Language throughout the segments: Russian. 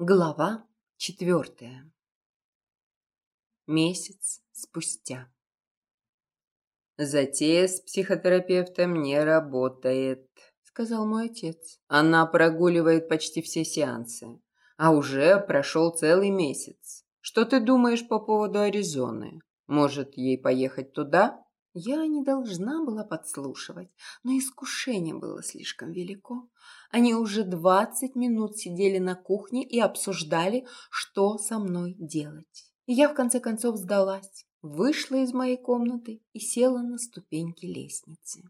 Глава четвертая. Месяц спустя. «Затея с психотерапевтом не работает», — сказал мой отец. «Она прогуливает почти все сеансы, а уже прошел целый месяц. Что ты думаешь по поводу Аризоны? Может, ей поехать туда?» Я не должна была подслушивать, но искушение было слишком велико. Они уже двадцать минут сидели на кухне и обсуждали, что со мной делать. И я в конце концов сдалась, вышла из моей комнаты и села на ступеньки лестницы.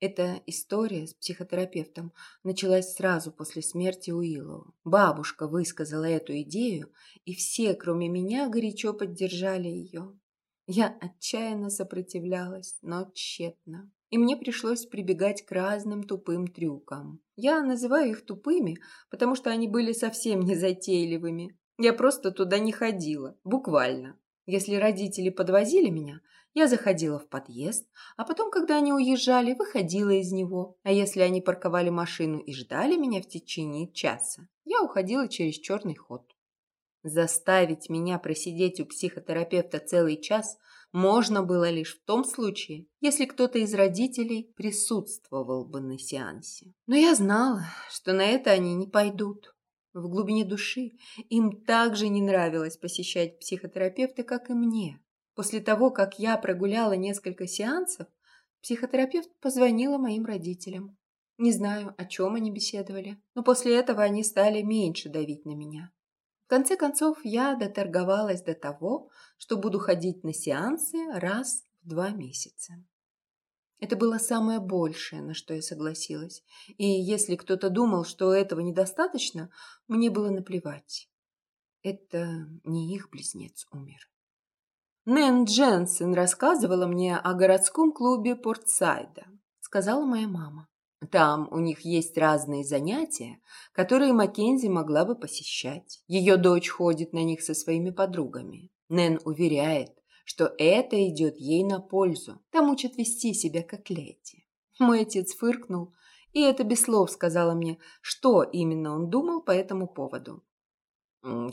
Эта история с психотерапевтом началась сразу после смерти Уиллоу. Бабушка высказала эту идею, и все, кроме меня, горячо поддержали ее. Я отчаянно сопротивлялась, но тщетно. И мне пришлось прибегать к разным тупым трюкам. Я называю их тупыми, потому что они были совсем не затейливыми. Я просто туда не ходила, буквально. Если родители подвозили меня, я заходила в подъезд, а потом, когда они уезжали, выходила из него. А если они парковали машину и ждали меня в течение часа, я уходила через черный ход. Заставить меня просидеть у психотерапевта целый час можно было лишь в том случае, если кто-то из родителей присутствовал бы на сеансе. Но я знала, что на это они не пойдут. В глубине души им также не нравилось посещать психотерапевта, как и мне. После того, как я прогуляла несколько сеансов, психотерапевт позвонила моим родителям. Не знаю, о чем они беседовали, но после этого они стали меньше давить на меня конце концов, я доторговалась до того, что буду ходить на сеансы раз в два месяца. Это было самое большее, на что я согласилась. И если кто-то думал, что этого недостаточно, мне было наплевать. Это не их близнец умер. Нэн Дженсен рассказывала мне о городском клубе Портсайда, сказала моя мама. Там у них есть разные занятия, которые Маккензи могла бы посещать. Ее дочь ходит на них со своими подругами. Нэн уверяет, что это идет ей на пользу. Там учат вести себя как леди. Мой отец фыркнул, и это без слов сказала мне, что именно он думал по этому поводу.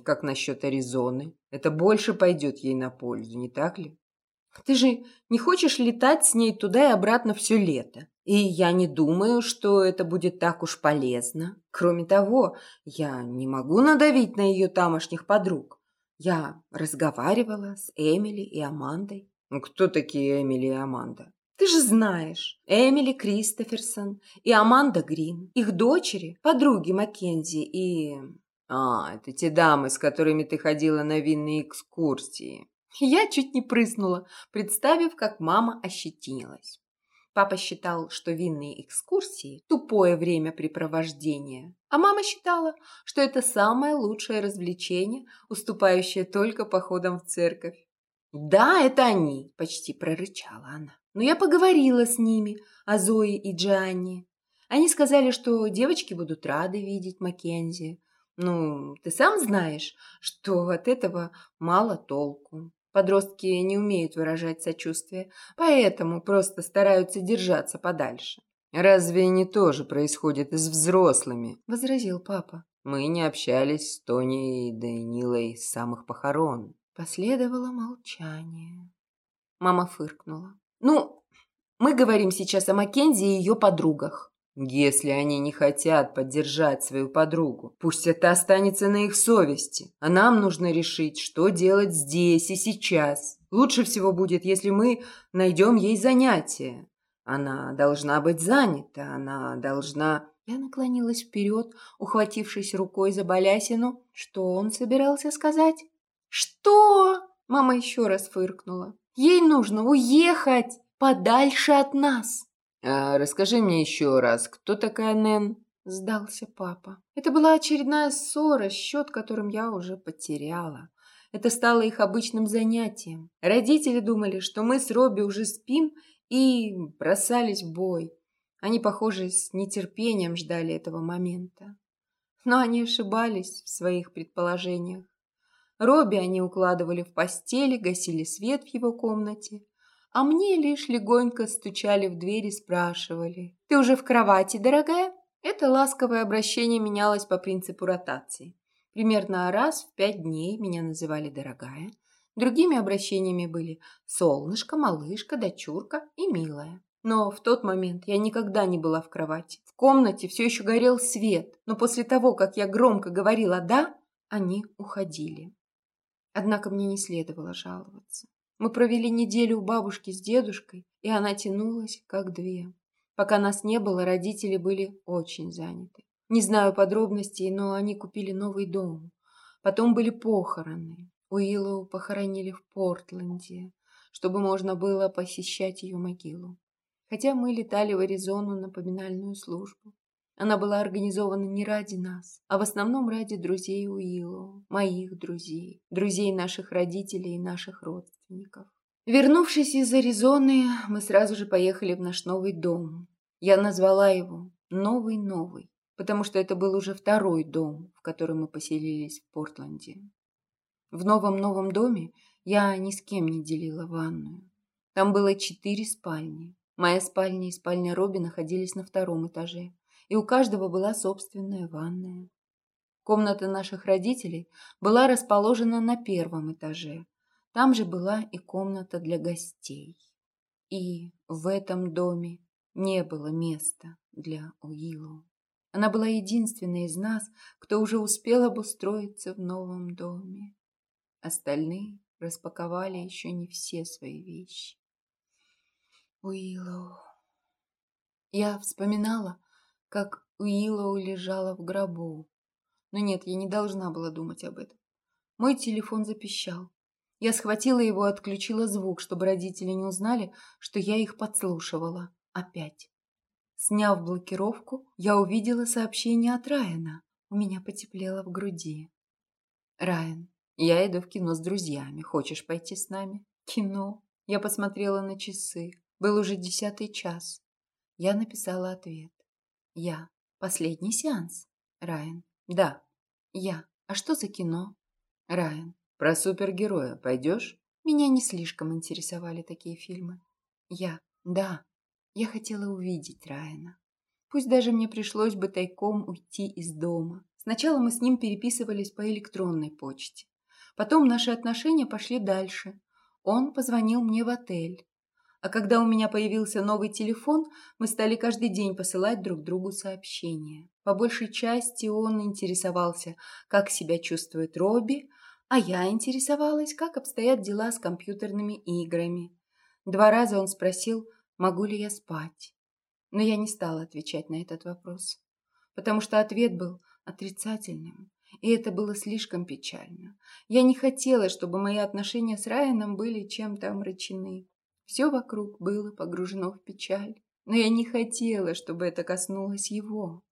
«Как насчет Аризоны? Это больше пойдет ей на пользу, не так ли?» «Ты же не хочешь летать с ней туда и обратно все лето?» И я не думаю, что это будет так уж полезно. Кроме того, я не могу надавить на ее тамошних подруг. Я разговаривала с Эмили и Амандой. Ну, кто такие Эмили и Аманда? Ты же знаешь, Эмили Кристоферсон и Аманда Грин, их дочери, подруги Маккензи и... А, это те дамы, с которыми ты ходила на винные экскурсии. Я чуть не прыснула, представив, как мама ощетинилась. Папа считал, что винные экскурсии – тупое времяпрепровождение, а мама считала, что это самое лучшее развлечение, уступающее только походам в церковь. «Да, это они!» – почти прорычала она. «Но я поговорила с ними о Зое и Джанни. Они сказали, что девочки будут рады видеть Маккензи. Ну, ты сам знаешь, что от этого мало толку. Подростки не умеют выражать сочувствие, поэтому просто стараются держаться подальше. «Разве не то же происходит и с взрослыми?» – возразил папа. «Мы не общались с Тони и Данилой с самых похорон». Последовало молчание. Мама фыркнула. «Ну, мы говорим сейчас о Маккензи и ее подругах. Если они не хотят поддержать свою подругу, пусть это останется на их совести. А нам нужно решить, что делать здесь и сейчас. Лучше всего будет, если мы найдем ей занятие. Она должна быть занята, она должна... Я наклонилась вперед, ухватившись рукой за балясину. Что он собирался сказать? «Что?» Мама еще раз фыркнула. «Ей нужно уехать подальше от нас!» «А расскажи мне еще раз, кто такая Нэн?» – сдался папа. Это была очередная ссора, счет которым я уже потеряла. Это стало их обычным занятием. Родители думали, что мы с Робби уже спим и бросались в бой. Они, похоже, с нетерпением ждали этого момента. Но они ошибались в своих предположениях. Робби они укладывали в постели, гасили свет в его комнате, а мне лишь легонько стучали в дверь и спрашивали. «Ты уже в кровати, дорогая?» Это ласковое обращение менялось по принципу ротации. Примерно раз в пять дней меня называли «дорогая». Другими обращениями были «солнышко», «малышка», «дочурка» и «милая». Но в тот момент я никогда не была в кровати. В комнате все еще горел свет, но после того, как я громко говорила «да», они уходили. Однако мне не следовало жаловаться. Мы провели неделю у бабушки с дедушкой, и она тянулась, как две. Пока нас не было, родители были очень заняты. Не знаю подробностей, но они купили новый дом. Потом были похороны. Уиллоу похоронили в Портленде, чтобы можно было посещать ее могилу. Хотя мы летали в Аризону на поминальную службу. Она была организована не ради нас, а в основном ради друзей Уиллоу, моих друзей, друзей наших родителей и наших родственников. Вернувшись из Аризоны, мы сразу же поехали в наш новый дом. Я назвала его «Новый-новый», потому что это был уже второй дом, в котором мы поселились в Портленде. В новом-новом доме я ни с кем не делила ванную. Там было четыре спальни. Моя спальня и спальня Робби находились на втором этаже, и у каждого была собственная ванная. Комната наших родителей была расположена на первом этаже. Там же была и комната для гостей. И в этом доме не было места для Уиллоу. Она была единственной из нас, кто уже успел обустроиться в новом доме. Остальные распаковали еще не все свои вещи. Уиллоу. Я вспоминала, как Уиллоу лежала в гробу. Но нет, я не должна была думать об этом. Мой телефон запищал. Я схватила его и отключила звук, чтобы родители не узнали, что я их подслушивала. Опять. Сняв блокировку, я увидела сообщение от Райана. У меня потеплело в груди. Райан, я иду в кино с друзьями. Хочешь пойти с нами? Кино. Я посмотрела на часы. Был уже десятый час. Я написала ответ. Я. Последний сеанс. Райан. Да. Я. А что за кино? Райан. Про супергероя пойдешь? Меня не слишком интересовали такие фильмы. Я. Да. Я хотела увидеть Райана. Пусть даже мне пришлось бы тайком уйти из дома. Сначала мы с ним переписывались по электронной почте. Потом наши отношения пошли дальше. Он позвонил мне в отель. А когда у меня появился новый телефон, мы стали каждый день посылать друг другу сообщения. По большей части он интересовался, как себя чувствует Робби, а я интересовалась, как обстоят дела с компьютерными играми. Два раза он спросил, могу ли я спать. Но я не стала отвечать на этот вопрос, потому что ответ был отрицательным, и это было слишком печально. Я не хотела, чтобы мои отношения с Райаном были чем-то омрачены. Все вокруг было погружено в печаль, но я не хотела, чтобы это коснулось его.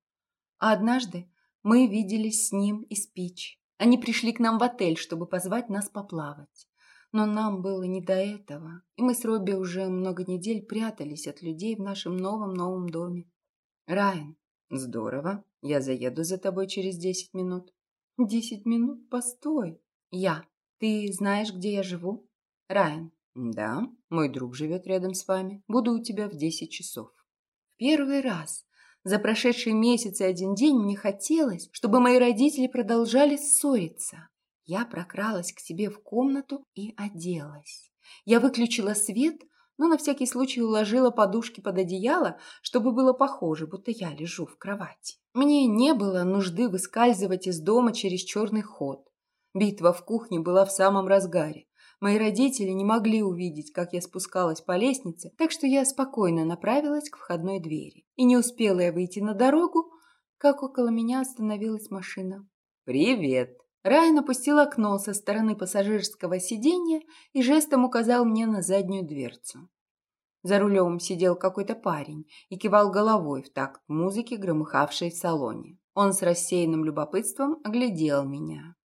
А однажды мы виделись с ним и Спич. Они пришли к нам в отель, чтобы позвать нас поплавать. Но нам было не до этого, и мы с Робби уже много недель прятались от людей в нашем новом-новом доме. Райан, здорово, я заеду за тобой через десять минут. Десять минут? Постой. Я. Ты знаешь, где я живу? Райан. «Да, мой друг живет рядом с вами. Буду у тебя в десять часов». Первый раз за прошедшие месяцы один день мне хотелось, чтобы мои родители продолжали ссориться. Я прокралась к себе в комнату и оделась. Я выключила свет, но на всякий случай уложила подушки под одеяло, чтобы было похоже, будто я лежу в кровати. Мне не было нужды выскальзывать из дома через черный ход. Битва в кухне была в самом разгаре. Мои родители не могли увидеть, как я спускалась по лестнице, так что я спокойно направилась к входной двери. И не успела я выйти на дорогу, как около меня остановилась машина. «Привет!» Райан опустил окно со стороны пассажирского сиденья и жестом указал мне на заднюю дверцу. За рулем сидел какой-то парень и кивал головой в такт музыки, громыхавшей в салоне. Он с рассеянным любопытством оглядел меня.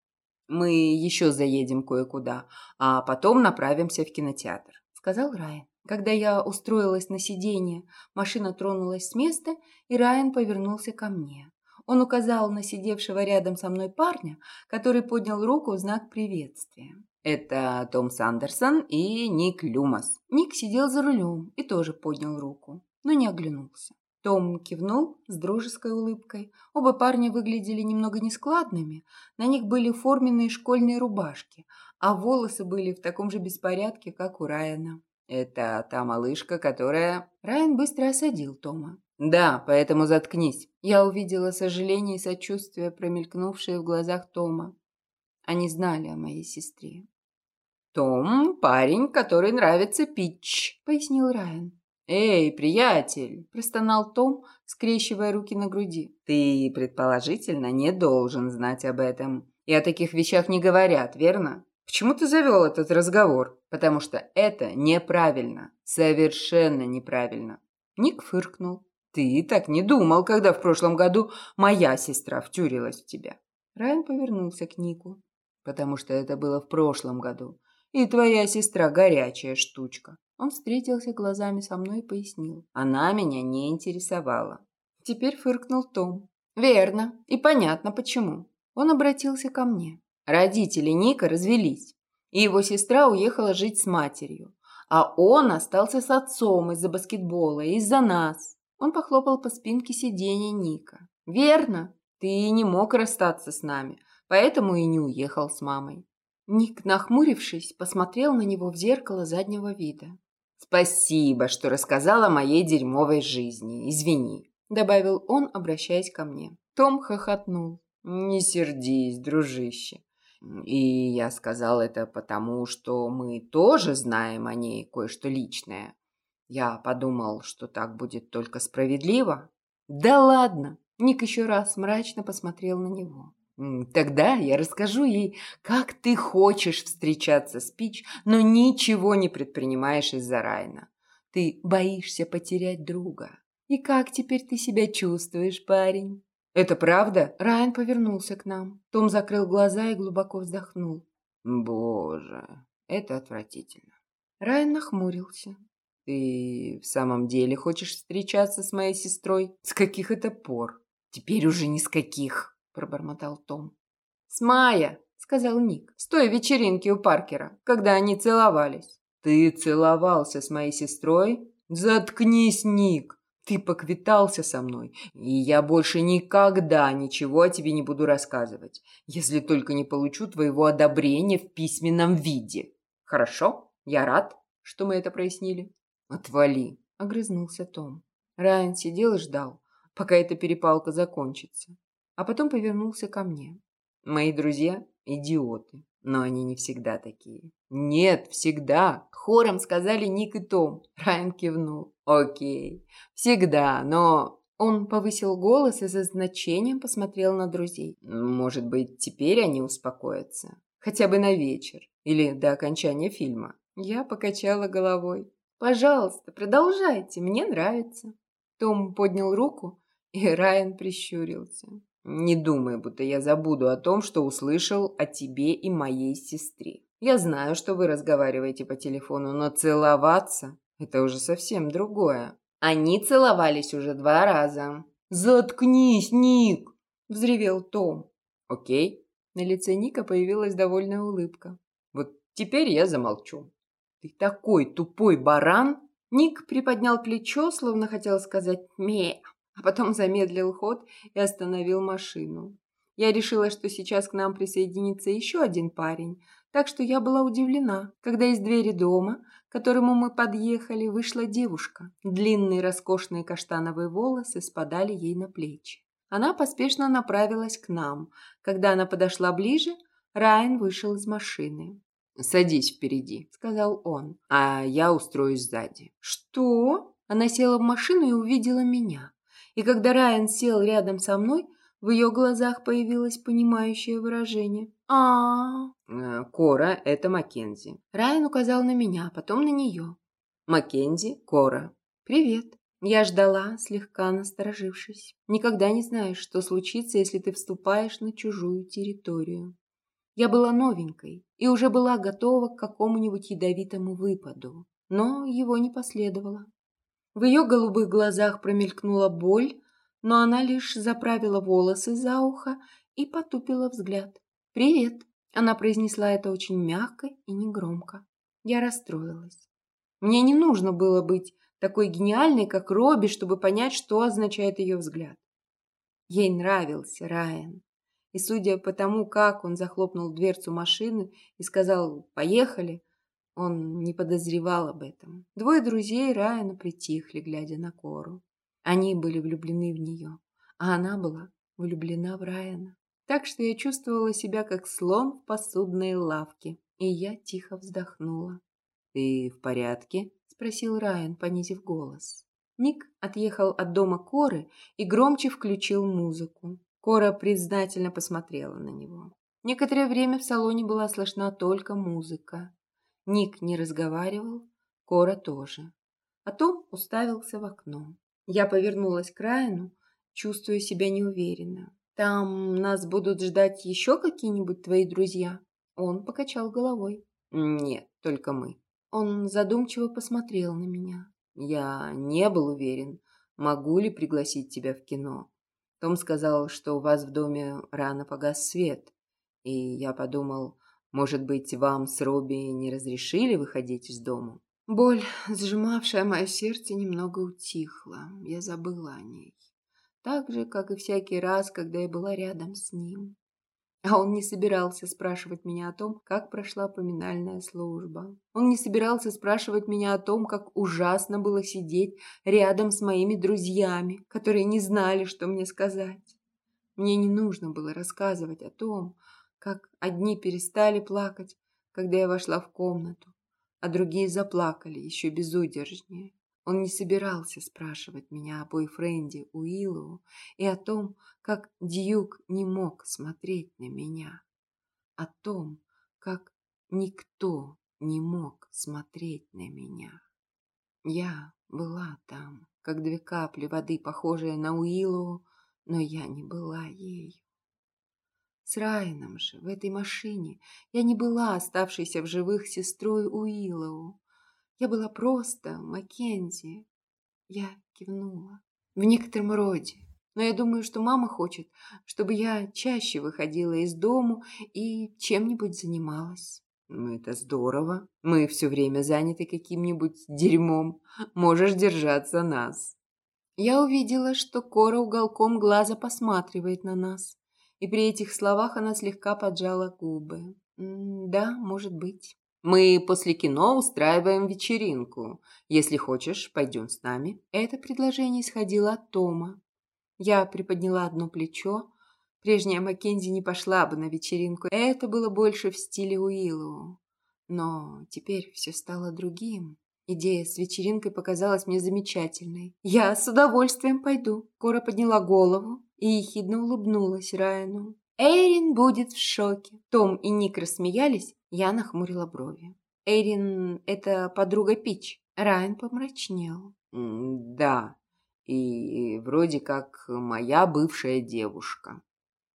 Мы еще заедем кое-куда, а потом направимся в кинотеатр», — сказал Райан. Когда я устроилась на сиденье, машина тронулась с места, и Райан повернулся ко мне. Он указал на сидевшего рядом со мной парня, который поднял руку в знак приветствия. «Это Том Сандерсон и Ник Люмас». Ник сидел за рулем и тоже поднял руку, но не оглянулся. Том кивнул с дружеской улыбкой. Оба парня выглядели немного нескладными. На них были форменные школьные рубашки, а волосы были в таком же беспорядке, как у Райана. «Это та малышка, которая...» Райан быстро осадил Тома. «Да, поэтому заткнись». Я увидела сожаление и сочувствие, промелькнувшие в глазах Тома. Они знали о моей сестре. «Том – парень, который нравится Питч», – пояснил Райан. «Эй, приятель!» – простонал Том, скрещивая руки на груди. «Ты, предположительно, не должен знать об этом. И о таких вещах не говорят, верно? Почему ты завел этот разговор? Потому что это неправильно. Совершенно неправильно». Ник фыркнул. «Ты так не думал, когда в прошлом году моя сестра втюрилась в тебя». Райан повернулся к Нику. «Потому что это было в прошлом году. И твоя сестра горячая штучка. Он встретился глазами со мной и пояснил. Она меня не интересовала. Теперь фыркнул Том. Верно. И понятно почему. Он обратился ко мне. Родители Ника развелись. И его сестра уехала жить с матерью. А он остался с отцом из-за баскетбола, из-за нас. Он похлопал по спинке сиденья Ника. Верно. Ты не мог расстаться с нами, поэтому и не уехал с мамой. Ник, нахмурившись, посмотрел на него в зеркало заднего вида. «Спасибо, что рассказала о моей дерьмовой жизни. Извини», – добавил он, обращаясь ко мне. Том хохотнул. «Не сердись, дружище. И я сказал это потому, что мы тоже знаем о ней кое-что личное. Я подумал, что так будет только справедливо». «Да ладно!» Ник еще раз мрачно посмотрел на него. Тогда я расскажу ей, как ты хочешь встречаться с Пич, но ничего не предпринимаешь из-за Райна. Ты боишься потерять друга. И как теперь ты себя чувствуешь, парень? Это правда? Райан повернулся к нам. Том закрыл глаза и глубоко вздохнул. Боже, это отвратительно. Райан нахмурился. Ты в самом деле хочешь встречаться с моей сестрой? С каких это пор? Теперь уже ни с каких пробормотал Том. «С мая», — сказал Ник, — «с той вечеринки у Паркера, когда они целовались». «Ты целовался с моей сестрой? Заткнись, Ник! Ты поквитался со мной, и я больше никогда ничего о тебе не буду рассказывать, если только не получу твоего одобрения в письменном виде. Хорошо? Я рад, что мы это прояснили». «Отвали», — огрызнулся Том. Райан сидел и ждал, пока эта перепалка закончится а потом повернулся ко мне. Мои друзья – идиоты, но они не всегда такие. Нет, всегда. Хором сказали Ник и Том. Райан кивнул. Окей, всегда, но... Он повысил голос и за значением посмотрел на друзей. Может быть, теперь они успокоятся? Хотя бы на вечер или до окончания фильма. Я покачала головой. «Пожалуйста, продолжайте, мне нравится». Том поднял руку, и Райан прищурился. Не думай, будто я забуду о том, что услышал о тебе и моей сестре. Я знаю, что вы разговариваете по телефону, но целоваться – это уже совсем другое. Они целовались уже два раза. «Заткнись, Ник!» – взревел Том. «Окей». На лице Ника появилась довольная улыбка. «Вот теперь я замолчу». «Ты такой тупой баран!» Ник приподнял плечо, словно хотел сказать «ме», а потом замедлил ход и остановил машину. Я решила, что сейчас к нам присоединится еще один парень, так что я была удивлена, когда из двери дома, к которому мы подъехали, вышла девушка. Длинные роскошные каштановые волосы спадали ей на плечи. Она поспешно направилась к нам. Когда она подошла ближе, Райан вышел из машины. «Садись впереди», — сказал он, — «а я устроюсь сзади». «Что?» Она села в машину и увидела меня и когда Райан сел рядом со мной, в ее глазах появилось понимающее выражение. а а Кора – это Маккензи. Райан указал на меня, потом на нее. Маккензи, Кора. «Привет». Я ждала, слегка насторожившись. Никогда не знаешь, что случится, если ты вступаешь на чужую территорию. Я была новенькой и уже была готова к какому-нибудь ядовитому выпаду, но его не последовало. В ее голубых глазах промелькнула боль, но она лишь заправила волосы за ухо и потупила взгляд. «Привет!» Она произнесла это очень мягко и негромко. Я расстроилась. Мне не нужно было быть такой гениальной, как Робби, чтобы понять, что означает ее взгляд. Ей нравился Райан. И судя по тому, как он захлопнул дверцу машины и сказал «поехали», он не подозревал об этом. Двое друзей Райана притихли, глядя на Кору. Они были влюблены в нее, а она была влюблена в Райана. Так что я чувствовала себя как слон в посудной лавке, и я тихо вздохнула. «Ты в порядке?» – спросил Райан, понизив голос. Ник отъехал от дома Коры и громче включил музыку. Кора признательно посмотрела на него. Некоторое время в салоне была слышна только музыка. Ник не разговаривал, Кора тоже. Потом уставился в окно. Я повернулась к Райану, чувствуя себя неуверенно. «Там нас будут ждать еще какие-нибудь твои друзья?» Он покачал головой. «Нет, только мы». Он задумчиво посмотрел на меня. «Я не был уверен, могу ли пригласить тебя в кино. Том сказал, что у вас в доме рано погас свет. И я подумал, может быть, вам с Робби не разрешили выходить из дома?» Боль, сжимавшая мое сердце, немного утихла. Я забыла о ней. Так же, как и всякий раз, когда я была рядом с ним. А он не собирался спрашивать меня о том, как прошла поминальная служба. Он не собирался спрашивать меня о том, как ужасно было сидеть рядом с моими друзьями, которые не знали, что мне сказать. Мне не нужно было рассказывать о том, как одни перестали плакать, когда я вошла в комнату, а другие заплакали еще безудержнее. Он не собирался спрашивать меня о бойфренде Уиллоу и о том, как Дьюк не мог смотреть на меня, о том, как никто не мог смотреть на меня. Я была там, как две капли воды, похожие на Уиллоу, но я не была ею. С Райаном же в этой машине я не была оставшейся в живых сестрой Уиллоу. Я была просто Маккензи. Я кивнула. В некотором роде. Но я думаю, что мама хочет, чтобы я чаще выходила из дому и чем-нибудь занималась. Ну, это здорово. Мы все время заняты каким-нибудь дерьмом. Можешь держаться нас. Я увидела, что Кора уголком глаза посматривает на нас и при этих словах она слегка поджала губы. «Да, может быть». «Мы после кино устраиваем вечеринку. Если хочешь, пойдем с нами». Это предложение исходило от Тома. Я приподняла одно плечо. Прежняя Маккензи не пошла бы на вечеринку. Это было больше в стиле Уиллоу. Но теперь все стало другим. Идея с вечеринкой показалась мне замечательной. «Я с удовольствием пойду». Кора подняла голову и ехидно улыбнулась Райану. «Эйрин будет в шоке». Том и Ник рассмеялись, я нахмурила брови. «Эйрин – это подруга Пич». Райан помрачнел. «Да, и вроде как моя бывшая девушка».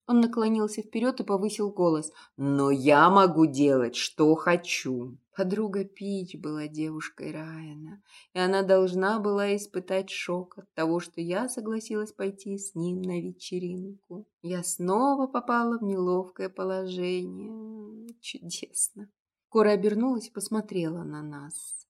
Он наклонился вперед и повысил голос. «Но я могу делать, что хочу». Подруга Пич была девушкой Райана, и она должна была испытать шок от того, что я согласилась пойти с ним на вечеринку. Я снова попала в неловкое положение. Чудесно. Кора обернулась и посмотрела на нас.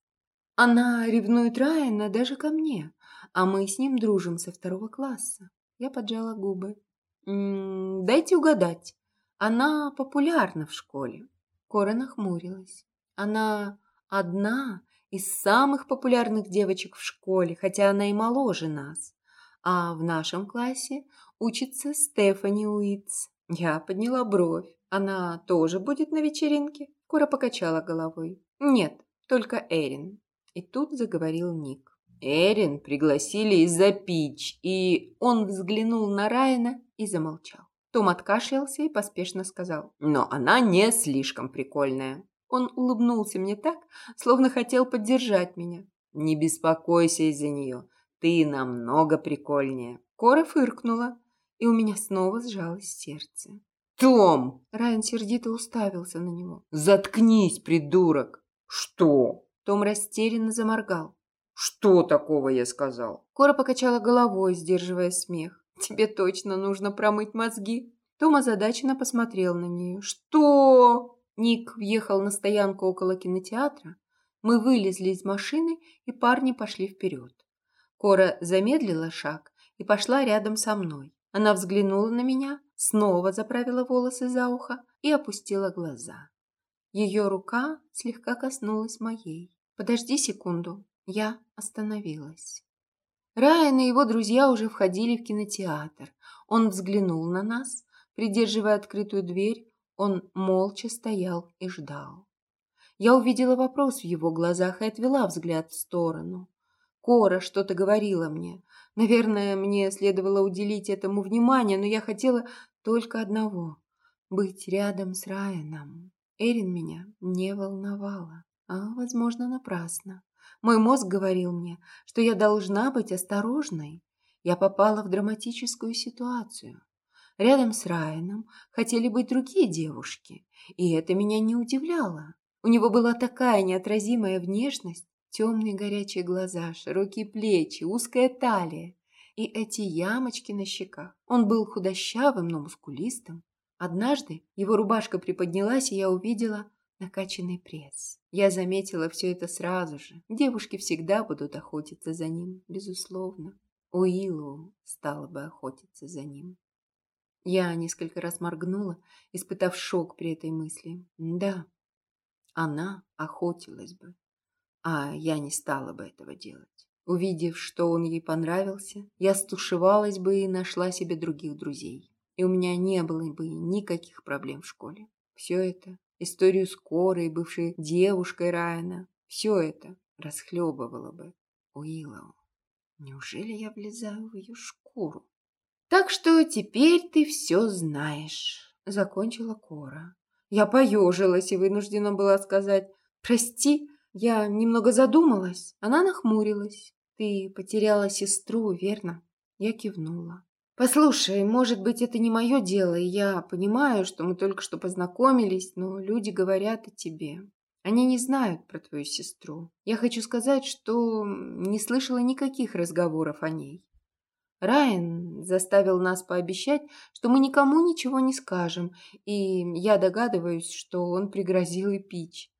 Она ревнует Райана даже ко мне, а мы с ним дружим со второго класса. Я поджала губы. «М -м, «Дайте угадать. Она популярна в школе». Кора нахмурилась. Она одна из самых популярных девочек в школе, хотя она и моложе нас. А в нашем классе учится Стефани Уитс. Я подняла бровь. Она тоже будет на вечеринке? Кора покачала головой. Нет, только Эрин. И тут заговорил Ник. Эрин пригласили из-за пич, и он взглянул на Райана и замолчал. Том откашлялся и поспешно сказал. Но она не слишком прикольная. Он улыбнулся мне так, словно хотел поддержать меня. «Не беспокойся из-за нее. Ты намного прикольнее». Кора фыркнула, и у меня снова сжалось сердце. «Том!» Райан сердито уставился на него. «Заткнись, придурок!» «Что?» Том растерянно заморгал. «Что такого я сказал?» Кора покачала головой, сдерживая смех. «Тебе точно нужно промыть мозги». Том озадаченно посмотрел на нее. «Что?» Ник въехал на стоянку около кинотеатра, Мы вылезли из машины, и парни пошли вперед. Кора замедлила шаг и пошла рядом со мной. Она взглянула на меня, снова заправила волосы за ухо и опустила глаза. Ее рука слегка коснулась моей. «Подожди секунду». Я остановилась. Райан и его друзья уже входили в кинотеатр. Он взглянул на нас, придерживая открытую дверь, он молча стоял и ждал. Я увидела вопрос в его глазах и отвела взгляд в сторону. Кора что-то говорила мне. Наверное, мне следовало уделить этому внимание, но я хотела только одного — быть рядом с Райаном. Эрин меня не волновала, а, возможно, напрасно. Мой мозг говорил мне, что я должна быть осторожной. Я попала в драматическую ситуацию. Рядом с Райаном хотели быть другие девушки, и это меня не удивляло. У него была такая неотразимая внешность, темные горячие глаза, широкие плечи, узкая талия и эти ямочки на щеках. Он был худощавым, но мускулистым. Однажды его рубашка приподнялась, и я увидела накачанный пресс. Я заметила все это сразу же. Девушки всегда будут охотиться за ним, безусловно. Уиллу стала бы охотиться за ним. Я несколько раз моргнула, испытав шок при этой мысли. Да, она охотилась бы, а я не стала бы этого делать. Увидев, что он ей понравился, я стушевалась бы и нашла себе других друзей. И у меня не было бы никаких проблем в школе. Все это, историю с Корой, бывшей девушкой Райана, все это расхлебывало бы Уиллоу. Неужели я влезаю в ее шкуру? Так что теперь ты все знаешь, закончила Кора. Я поежилась и вынуждена была сказать «Прости, я немного задумалась». Она нахмурилась. «Ты потеряла сестру, верно?» Я кивнула. «Послушай, может быть, это не мое дело, и я понимаю, что мы только что познакомились, но люди говорят о тебе. Они не знают про твою сестру. Я хочу сказать, что не слышала никаких разговоров о ней. Райан заставил нас пообещать, что мы никому ничего не скажем, и я догадываюсь, что он пригрозил и Пич.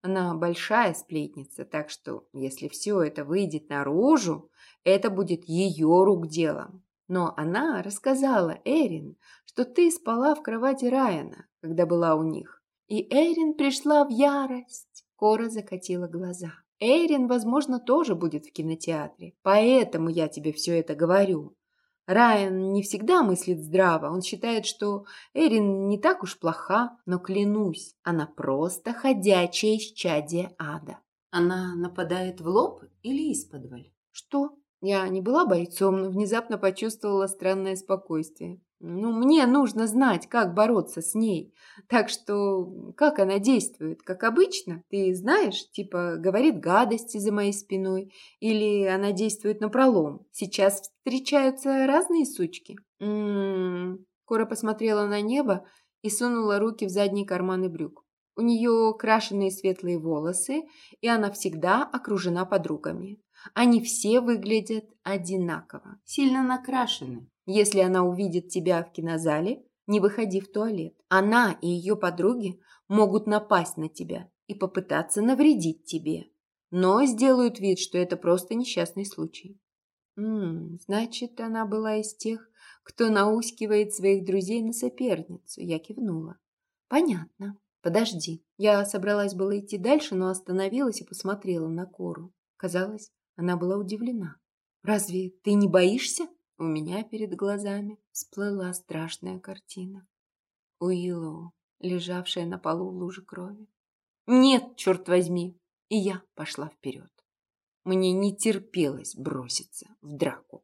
Она большая сплетница, так что если все это выйдет наружу, это будет ее рук делом. Но она рассказала Эрин, что ты спала в кровати Райана, когда была у них. И Эрин пришла в ярость. Кора закатила глаза. Эйрин, возможно, тоже будет в кинотеатре. Поэтому я тебе все это говорю. Райан не всегда мыслит здраво. Он считает, что Эрин не так уж плоха, но клянусь, она просто ходячее исчадие ада. Она нападает в лоб или исподволь? Что? Я не была бойцом, но внезапно почувствовала странное спокойствие. Ну, мне нужно знать, как бороться с ней. Так что, как она действует? Как обычно? Ты знаешь, типа, говорит гадости за моей спиной. Или она действует напролом. Сейчас встречаются разные сучки. М-м-м. Кора посмотрела на небо и сунула руки в задние карманы брюк. У нее крашеные светлые волосы, и она всегда окружена подругами. Они все выглядят одинаково, сильно накрашены. Если она увидит тебя в кинозале, не выходи в туалет. Она и ее подруги могут напасть на тебя и попытаться навредить тебе, но сделают вид, что это просто несчастный случай. М -м, значит, она была из тех, кто наускивает своих друзей на соперницу. Я кивнула. Понятно. Подожди. Я собралась было идти дальше, но остановилась и посмотрела на Кору. Казалось, она была удивлена. «Разве ты не боишься?» У меня перед глазами всплыла страшная картина. Уиллоу, лежавшая на полу в луже крови. «Нет, черт возьми!» И я пошла вперед. Мне не терпелось броситься в драку.